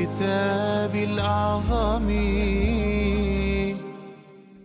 بالكتاب الأعظم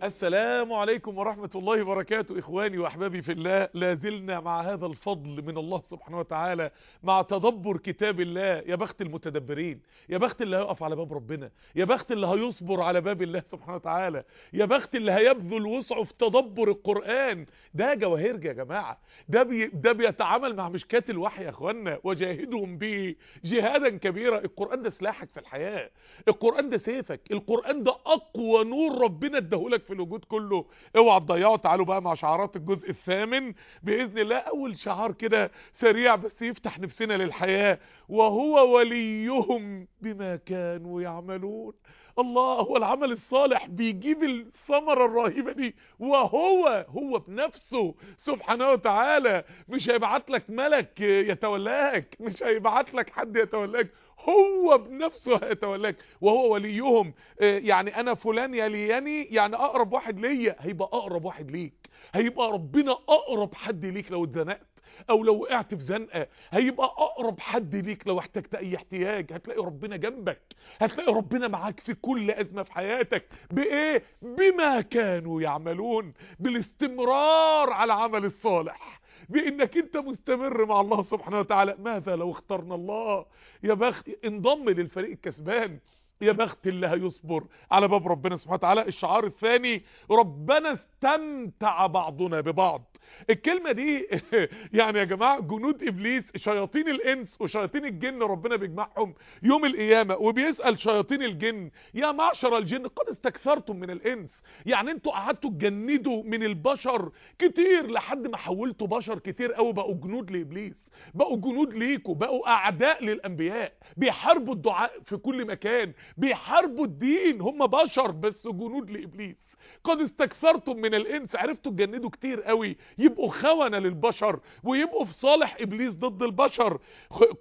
السلام عليكم ورحمة الله وبركاته إخواني وأحبابي في الله. لا زلنا مع هذا الفضل من الله سبحانه وتعالى مع تدبر كتاب الله. يا بخت المتدبرين يا بخت اللي هيقف على باب ربنا يا بخت اللي هيصبر على باب الله سبحانه وتعالى يا بخت اللي هيبذل وسعه في تدبر القرآن. ده جواهرج يا جماعة. ده, بي ده بيتعامل مع مشكات الوحي يا إخوانا وجاهدهم به جهادا كبيرا. القرآن ده سلاحك في الحياة القرآن ده سيفك القرآن ده أقوى نور ربنا اداهولك في الوجود كله اوعى تضيعوا تعالوا بقى مع شعارات الجزء الثامن. بإذن الله أول شعار كده سريع بس يفتح نفسنا للحياة. وهو وليهم بما كانوا يعملون. الله هو العمل الصالح بيجيب الثمرة الرهيبة دي. وهو هو بنفسه سبحانه وتعالى. مش هيبعت لك ملك يتولاك مش هيبعت لك حد يتولاك. هو بنفسه هيتولاك وهو وليهم. يعني أنا فلان يليني يعني أقرب واحد ليا هيبقى أقرب واحد ليك. هيبقى ربنا أقرب حد ليك لو اتزنقت أو لو وقعت في زنقة. هيبقى أقرب حد ليك لو احتجت أي احتياج. هتلاقي ربنا جنبك. هتلاقي ربنا معاك في كل أزمة في حياتك. بإيه؟ بما كانوا يعملون بالاستمرار على العمل الصالح. بإنك أنت مستمر مع الله سبحانه وتعالى. ماذا لو اخترنا الله؟ يا بخت انضم للفريق الكسبان. يا بخت اللي هيصبر على باب ربنا سبحانه وتعالى. الشعار الثاني ربنا استمتع بعضنا ببعض. الكلمة دي يعني يا جماعة جنود إبليس شياطين الإنس وشياطين الجن ربنا بيجمعهم يوم القيامة وبيسأل شياطين الجن يا معشر الجن قد استكثرتم من الإنس؟ يعني أنتوا قعدتوا تجندوا من البشر كتير لحد ما حولتوا بشر كتير قوي بقوا جنود لإبليس بقوا جنود ليكوا بقوا أعداء للأنبياء بيحاربوا الدعاء في كل مكان بيحاربوا الدين هم بشر بس جنود لإبليس. قد استكثرتم من الإنس. عرفتوا تجندوا كتير قوي. يبقوا خونة للبشر ويبقوا في صالح إبليس ضد البشر.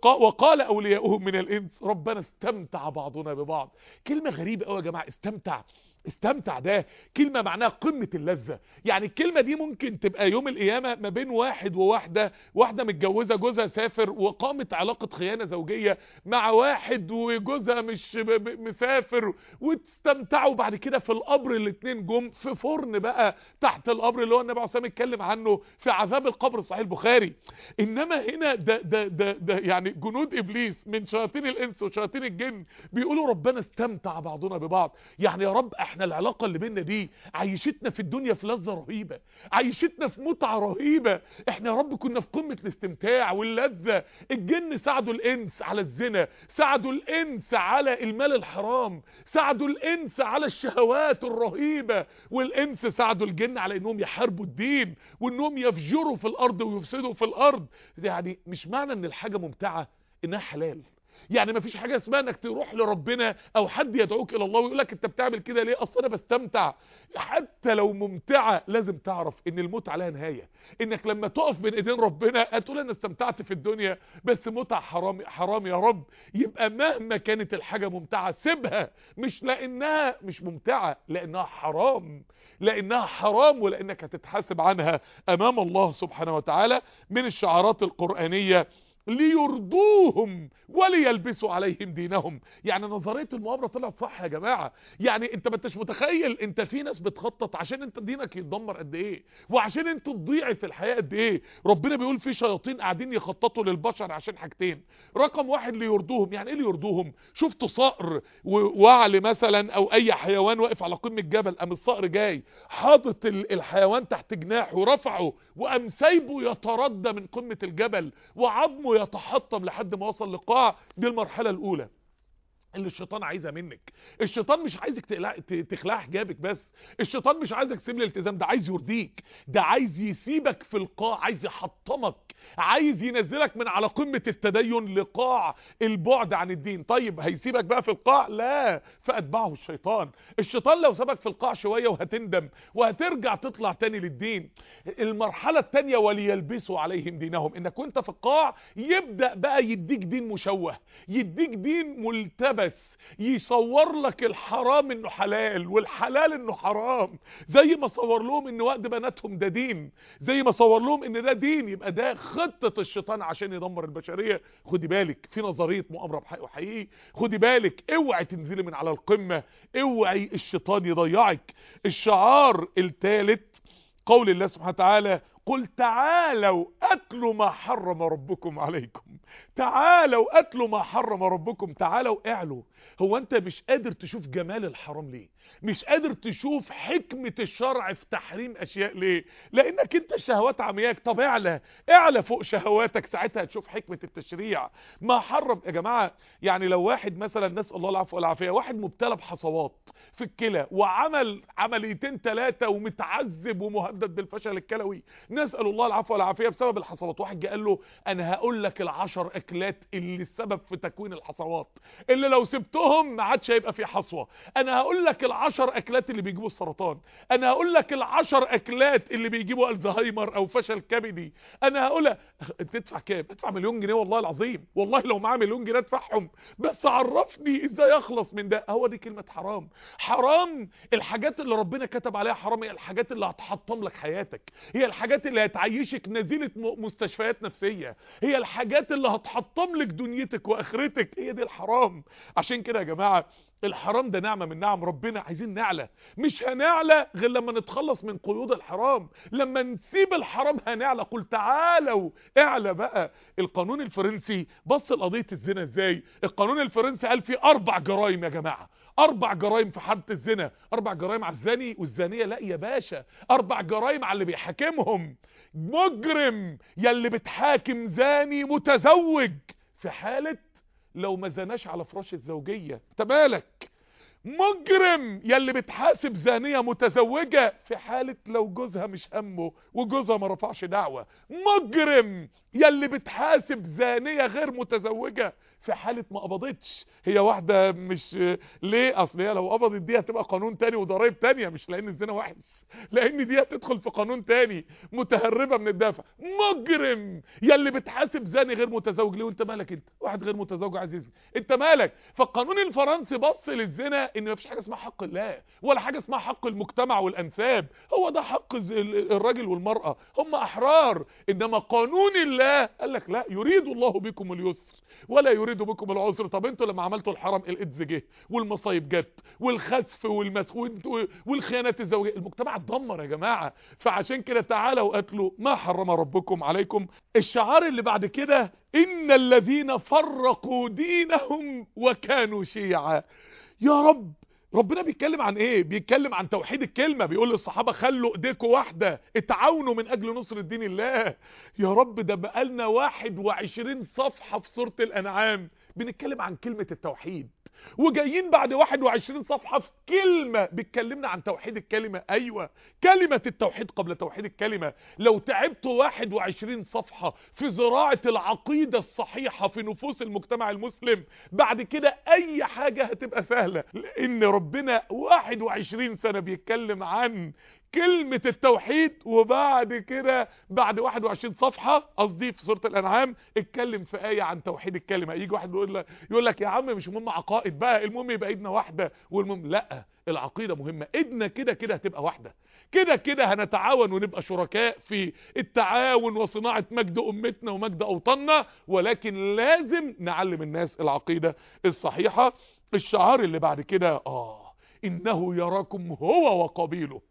وقال أولياؤهم من الإنس ربنا استمتع بعضنا ببعض. كلمة غريبة قوي يا جماعة. استمتع. استمتع ده. كلمة معناها قمة اللذة. يعني الكلمة دي ممكن تبقى يوم القيامة ما بين واحد وواحدة. واحدة متجوزة جوزها سافر وقامت علاقة خيانة زوجية مع واحد وجوزها مش مسافر واستمتعوا. بعد كده في القبر الاتنين جم في فرن بقى تحت القبر اللي هو النبي الصلاة اتكلم عنه في عذاب القبر. صحيح البخاري. إنما هنا ده, ده, ده, ده يعني جنود إبليس من شياطين الإنس وشياطين الجن بيقولوا ربنا استمتع بعضنا ببعض. يعني يا رب إحنا العلاقة اللي بيننا دي عيشتنا في الدنيا في لذة رهيبة عيشتنا في متعة رهيبة. إحنا يا رب كنا في قمة الاستمتاع واللذة. الجن ساعدوا الإنس على الزنا ساعدوا الإنس على المال الحرام ساعدوا الإنس على الشهوات الرهيبة. والإنس ساعدوا الجن على إنهم يحاربوا الدين وإنهم يفجروا في الأرض ويفسدوا في الأرض. يعني مش معنى إن الحاجة ممتعة إنها حلال. يعني ما فيش حاجة اسمها إنك تروح لربنا أو حد يدعوك إلى الله ويقول لك أنت بتعمل كده ليه؟ أصل أنا بستمتع. حتى لو ممتعة لازم تعرف إن المتعة لها نهاية. إنك لما تقف بين إيدين ربنا هتقول أنا استمتعت في الدنيا بس متع حرام حرام يا رب. يبقى مهما كانت الحاجة ممتعة سيبها. مش لأنها مش ممتعة لأنها حرام. لأنها حرام ولأنك هتتحاسب عنها أمام الله سبحانه وتعالى. من الشعارات القرآنية ليرضوهم وليلبسوا عليهم دينهم. يعني نظرية المؤامرة طلعت صح يا جماعة. يعني انت ما انتش متخيل انت في ناس بتخطط عشان انت دينك يتدمر قد إيه وعشان انت تضيعي في الحياة قد إيه. ربنا بيقول في شياطين قاعدين يخططوا للبشر عشان حاجتين. رقم واحد ليرضوهم. يعني إيه ليرضوهم؟ شفتوا صقر ووعل مثلا أو أي حيوان واقف على قمة جبل قام الصقر جاي حاطط الحيوان تحت جناحه ورفعه وقام سايبه يتردى من قمة الجبل وعظمه يتحطم لحد ما وصل لقاع دي المرحلة الأولى. اللي الشيطان عايزها منك. الشيطان مش عايزك تخلع حجابك بس. الشيطان مش عايزك تسيب الالتزام. ده عايز يرضيك. ده عايز يسيبك في القاع. عايز يحطمك. عايز ينزلك من على قمة التدين لقاع البعد عن الدين. طيب هيسيبك بقى في القاع؟ لا. فأتبعه الشيطان. الشيطان لو سابك في القاع شوية وهتندم وهترجع تطلع تاني للدين. المرحلة التانية وليلبسوا عليهم دينهم. إنك وأنت في القاع يبدأ بقى يديك دين مشوه. يديك دين ملتبس. يصور لك الحرام إنه حلال والحلال إنه حرام. زي ما صور لهم إن وقت بناتهم ده دين. زي ما صور لهم إن ده دين. يبقى ده خطة الشيطان عشان يدمر البشرية. خدي بالك في نظرية مؤامرة بحق وحقيقي. خدي بالك اوعي تنزلي من على القمة. اوعي الشيطان يضيعك. الشعار الثالث قول الله سبحانه وتعالى قل تعالوا اتلوا ما حرم ربكم عليكم. تعالوا اتلوا ما حرم ربكم. تعالوا اعلوا. هو أنت مش قادر تشوف جمال الحرام ليه؟ مش قادر تشوف حكمة الشرع في تحريم أشياء ليه؟ لأنك أنت الشهوات عمياك. طب اعلى اعلى فوق شهواتك ساعتها هتشوف حكمة التشريع. ما حرم يا جماعة يعني لو واحد مثلا نسأل الله العفو والعافية واحد مبتلى بحصوات في الكلى وعمل عمليتين ثلاثة ومتعذب ومهدد بالفشل الكلوي نسأل الله العفو والعافية بسبب الحصوات. واحد جه قال له أنا هقول لك العشر أكلات اللي السبب في تكوين الحصوات. اللي لو سبتهم ما عادش هيبقى في حصوة. أنا هقول لك العشر أكلات اللي بيجيبوا السرطان. أنا هقول لك العشر أكلات اللي بيجيبوا ألزهايمر أو فشل كبدي. أنا هقول تدفع كام؟ ادفع مليون جنيه والله العظيم. والله لو معاه مليون جنيه ادفعهم. بس عرفني إزاي أخلص من ده. هو دي كلمة حرام. حرام الحاجات اللي ربنا كتب عليها حرام هي الحاجات اللي هتحطم لك حياتك. هي الحاجات اللي هتعيشك نزيلة م- مستشفيات نفسية. هي الحاجات اللي هتحطم لك دنيتك وآخرتك. هي دي الحرام. عشان كده يا جماعة الحرام ده نعمة من نعم ربنا عايزين نعلى مش هنعلى غير لما نتخلص من قيود الحرام. لما نسيب الحرام هنعلى قل تعالوا اعلى بقى. القانون الفرنسي بص لقضية الزنا إزاي. القانون الفرنسي قال فيه أربع جرائم يا جماعة. أربع جرائم في حالة الزنا. أربع جرائم على الزاني والزانية. لا يا باشا. أربع جرائم على اللي بيحاكمهم. مجرم يلي بتحاكم زاني متزوج في حالة لو ما زناش على فراش الزوجية. انت مالك؟ مجرم يلي بتحاسب زانية متزوجة في حالة لو جوزها مش همه وجوزها ما رفعش دعوة. مجرم يلي بتحاسب زانية غير متزوجة في حالة ما قبضتش. هي واحدة مش ليه؟ أصل هي لو قبضت دي هتبقى قانون تاني وضرائب تانية مش لأن الزنا وحش. لأن دي هتدخل في قانون تاني متهربة من الدفع. مجرم! يلي بتحاسب زاني غير متزوج. ليه؟ وأنت مالك أنت؟ واحد غير متزوج عايز يزني أنت مالك؟ فالقانون الفرنسي بص للزنا إن مفيش حاجة اسمها حق الله ولا حاجة اسمها حق المجتمع والأنساب. هو ده حق الراجل والمرأة. هم أحرار. إنما قانون الله قال لك لا يريد الله بكم اليسر. ولا يريد بكم العسر طب أنتوا لما عملتوا الحرام الإيدز جه والمصايب جت والخسف والمس وانتوا- والخيانات الزوجية. المجتمع اتدمر يا جماعة. فعشان كده تعالوا قاتلوا. ما حرم ربكم عليكم. الشعار اللي بعد كده إن الذين فرقوا دينهم وكانوا شيعا يا رب ربنا بيتكلم عن إيه؟ بيتكلم عن توحيد الكلمة. بيقول للصحابة خلوا ايديكم واحدة اتعاونوا من أجل نصر الدين الله. يا رب ده بقالنا 21 صفحة في سورة الأنعام. بنتكلم عن كلمة التوحيد. وجايين بعد 21 صفحة في كلمة بتكلمنا عن توحيد الكلمة. أيوه كلمة التوحيد قبل توحيد الكلمة. لو تعبتوا 21 صفحة في زراعة العقيدة الصحيحة في نفوس المجتمع المسلم بعد كده أي حاجة هتبقى سهلة لأن ربنا 21 سنة بيتكلم عن كلمة التوحيد وبعد كده بعد 21 صفحة قصدي في سورة الأنعام اتكلم في آية عن توحيد الكلمة. يجي واحد يقول لك يقول لك يا عم مش مهم عقائد بقى المهم يبقى ايدنا واحدة والمهم لأ العقيدة مهمة. ايدنا كده كده هتبقى واحدة. كده كده هنتعاون ونبقى شركاء في التعاون وصناعة مجد أمتنا ومجد أوطاننا ولكن لازم نعلم الناس العقيدة الصحيحة. الشعار اللي بعد كده آه إنه يراكم هو وقبيله.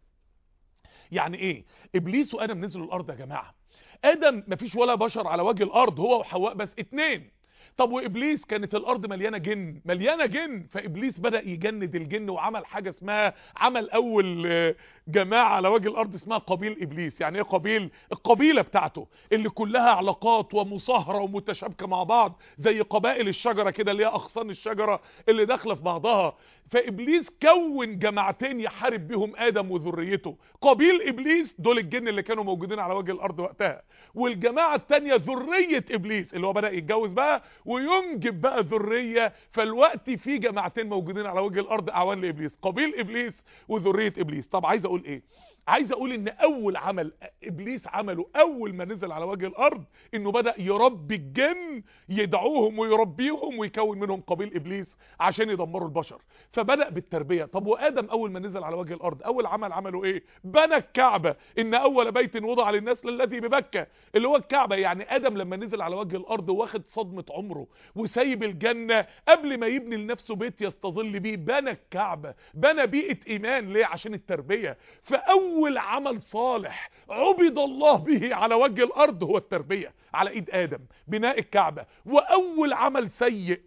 يعني إيه؟ إبليس وآدم نزلوا الأرض يا جماعة. آدم مفيش ولا بشر على وجه الأرض هو وحواء بس اتنين. طب وإبليس؟ كانت الأرض مليانة جن مليانة جن. فإبليس بدأ يجند الجن وعمل حاجة اسمها عمل أول آه، جماعة على وجه الأرض اسمها قبيل إبليس. يعني إيه قبيل؟ القبيلة بتاعته اللي كلها علاقات ومصاهرة ومتشابكة مع بعض زي قبائل الشجرة كده اللي هي أغصان الشجرة اللي داخلة في بعضها. فإبليس كون جماعتين يحارب بيهم آدم وذريته. قبيل إبليس دول الجن اللي كانوا موجودين على وجه الأرض وقتها. والجماعة الثانية ذرية إبليس اللي هو بدأ يتجوز بقى وينجب بقى ذرية فالوقت في جماعتين موجودين على وجه الأرض أعوان لإبليس قبيل إبليس وذرية إبليس. طب عايز أقول إيه؟ عايز أقول ان اول عمل ابليس عمله اول ما نزل على وجه الأرض انه بدأ يربي الجن يدعوهم ويربيهم ويكون منهم قبيل ابليس عشان يدمروا البشر. فبدأ بالتربية. طب وآدم أول ما نزل على وجه الأرض أول عمل عمله إيه؟ بنى الكعبة. إن أول بيت وضع للناس للذي ببكة. اللي هو الكعبة. يعني آدم لما نزل على وجه الأرض واخد صدمة عمره وسايب الجنة قبل ما يبني لنفسه بيت يستظل بيه. بنى الكعبة. بنى بيئة إيمان ليه؟ عشان التربية. فأول عمل صالح عبد الله به على وجه الأرض هو التربية على إيد آدم بناء الكعبة. وأول عمل سيء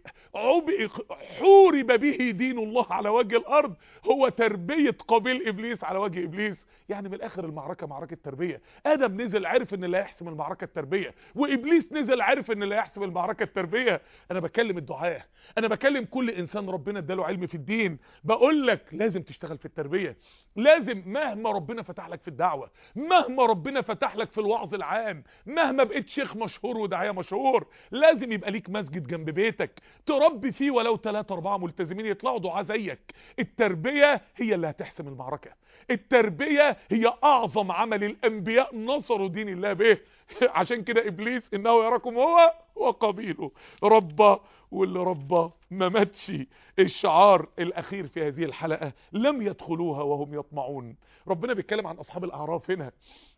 حورب به دين الله على وجه الأرض هو تربية قبيل إبليس على وجه إبليس. يعني من الآخر المعركة معركة تربية. آدم نزل عرف إن اللي هيحسم المعركة التربية. وإبليس نزل عرف إن اللي هيحسم المعركة التربية. أنا بكلم الدعاة. أنا بكلم كل إنسان ربنا إداله علم في الدين. بقول لك لازم تشتغل في التربية. لازم مهما ربنا فتح لك في الدعوة مهما ربنا فتح لك في الوعظ العام مهما بقيت شيخ مشهور وداعيه مشهور لازم يبقى ليك مسجد جنب بيتك. تربي فيه ولو 3 4 ملتزمين يطلعوا دعاة زيك. التربية هي اللي هتحسم المعركة. التربية هي أعظم عمل الأنبياء نصروا دين الله به. عشان كده إبليس إنه يراكم هو وقبيله. ربى واللي ربى ما ماتش الشعار الأخير في هذه الحلقة. لم يدخلوها وهم يطمعون. ربنا بيتكلم عن أصحاب الأعراف هنا.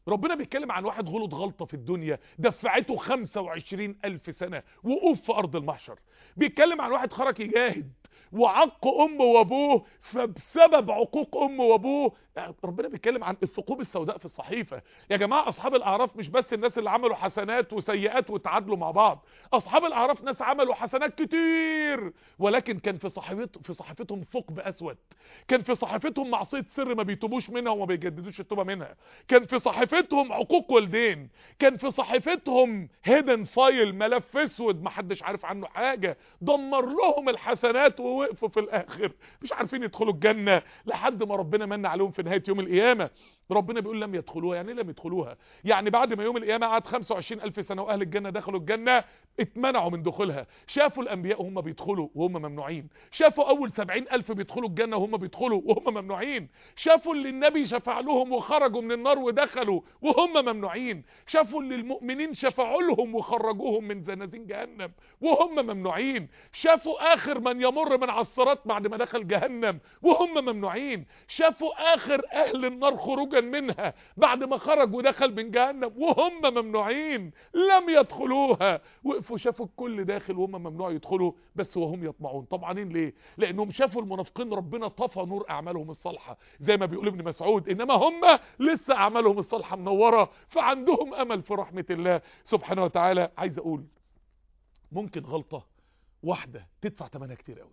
ربنا بيتكلم عن واحد غلط غلطة في الدنيا دفعته 25 ألف سنة وقوف في أرض المحشر. بيتكلم عن واحد خرج يجاهد وعق أمه وأبوه فبسبب عقوق أمه وأبوه ربنا بيتكلم عن الثقوب السوداء في الصحيفة. يا جماعة أصحاب الأعراف مش بس الناس اللي عملوا حسنات وسيئات وتعادلوا مع بعض. أصحاب الأعراف ناس عملوا حسنات كتير ولكن كان في صحيفت في صحيفتهم ثقب أسود. كان في صحيفتهم معصية سر ما بيتوبوش منها وما بيجددوش التوبة منها. كان في صحيفتهم عقوق والدين. كان في صحيفتهم هيدن فايل ملف أسود محدش عارف عنه حاجة. دمر لهم الحسنات ووقفوا في الآخر. مش عارفين يدخلوا الجنة لحد ما ربنا من عليهم في نهاية يوم القيامة. ربنا بيقول لم يدخلوها. يعني لم يدخلوها؟ يعني بعد ما يوم القيامة قعد 25 ألف سنة وأهل الجنة دخلوا الجنة اتمنعوا من دخولها. شافوا الأنبياء وهم بيدخلوا وهم ممنوعين. شافوا أول 70 ألف بيدخلوا الجنة وهم بيدخلوا وهم ممنوعين. شافوا اللي النبي شفع لهم وخرجوا من النار ودخلوا وهم ممنوعين. شافوا اللي المؤمنين شفعوا لهم وخرجوهم من زنازين جهنم وهم ممنوعين. شافوا آخر من يمر من الصراط بعد ما دخل جهنم وهم ممنوعين. شافوا آخر أهل النار خروجا منها بعد ما خرج ودخل من جهنم وهم ممنوعين لم يدخلوها. وقفوا شافوا الكل داخل وهم ممنوع يدخلوا بس وهم يطمعون. طمعانين ليه؟ لأنهم شافوا المنافقين ربنا طفى نور أعمالهم الصالحة. زي ما بيقول ابن مسعود إنما هم لسه أعمالهم الصالحة منورة فعندهم أمل في رحمة الله. سبحانه وتعالى عايز أقول ممكن غلطة واحدة تدفع ثمنها كتير قوي.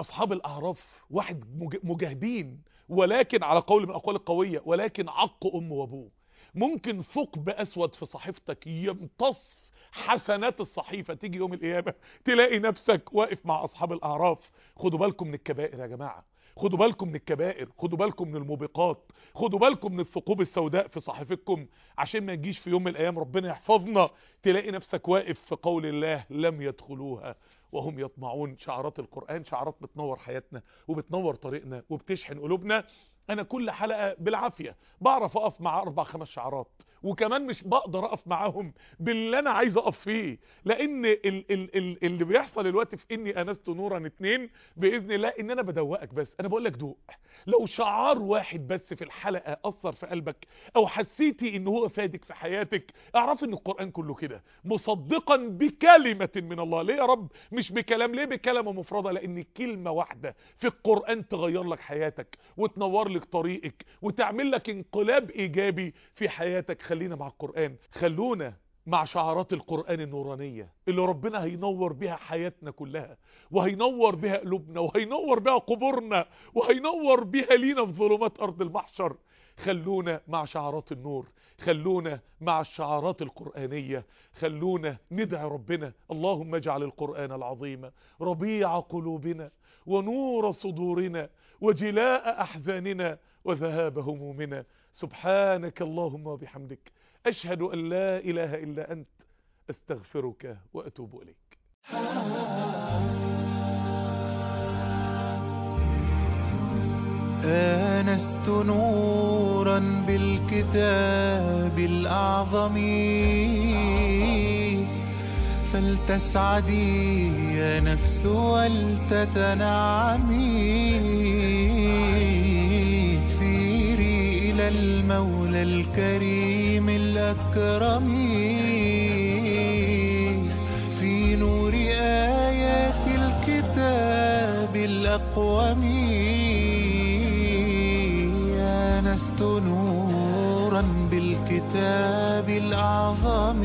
أصحاب الأعراف واحد مجاهدين ولكن على قول من الأقوال القوية ولكن عق امه وأبوه. ممكن ثقب أسود في صحيفتك يمتص حسنات الصحيفة تيجي يوم القيامة تلاقي نفسك واقف مع أصحاب الأعراف. خدوا بالكم من الكبائر يا جماعة. خدوا بالكم من الكبائر خدوا بالكم من الموبقات خدوا بالكم من الثقوب السوداء في صحيفتكم عشان ما يجيش في يوم من الأيام ربنا يحفظنا تلاقي نفسك واقف في قول الله لم يدخلوها وهم يطمعون شعارات القرآن شعارات بتنور حياتنا وبتنور طريقنا وبتشحن قلوبنا. أنا كل حلقة بالعافية بعرف أقف مع أربع خمس شعارات وكمان مش بقدر أقف معاهم باللي أنا عايز أقف فيه. لأن ال ال ال اللي بيحصل دلوقتي في إني أنست نورا اتنين بإذن الله إن أنا بدوقك بس. أنا بقول لك دوق. لو شعار واحد بس في الحلقة أثر في قلبك أو حسيتي إن هو فادك في حياتك أعرف إن القرآن كله كده. مصدقا بكلمة من الله. ليه يا رب؟ مش بكلام ليه بكلمة مفردة؟ لأن كلمة واحدة في القرآن تغير لك حياتك وتنور لك طريقك وتعمل لك انقلاب إيجابي في حياتك. خلينا مع القرآن. خلونا مع شعارات القرآن النورانية اللي ربنا هينور بها حياتنا كلها وهينور بها قلوبنا وهينور بها قبورنا وهينور بها لينا في ظلمات أرض المحشر. خلونا مع شعارات النور خلونا مع الشعارات القرآنية خلونا ندعي ربنا. اللهم اجعل القرآن العظيم ربيع قلوبنا ونور صدورنا وجلاء أحزاننا وذهاب همومنا. سبحانك اللهم وبحمدك. أشهد أن لا إله إلا أنت. أستغفرك وأتوب إليك. آنست نورا بالكتاب الأعظم. فلتسعدي يا نفس ولتتنعمي. المولى الكريم الأكرم في نور آيات الكتاب الأقوم. آنست نورا بالكتاب الأعظم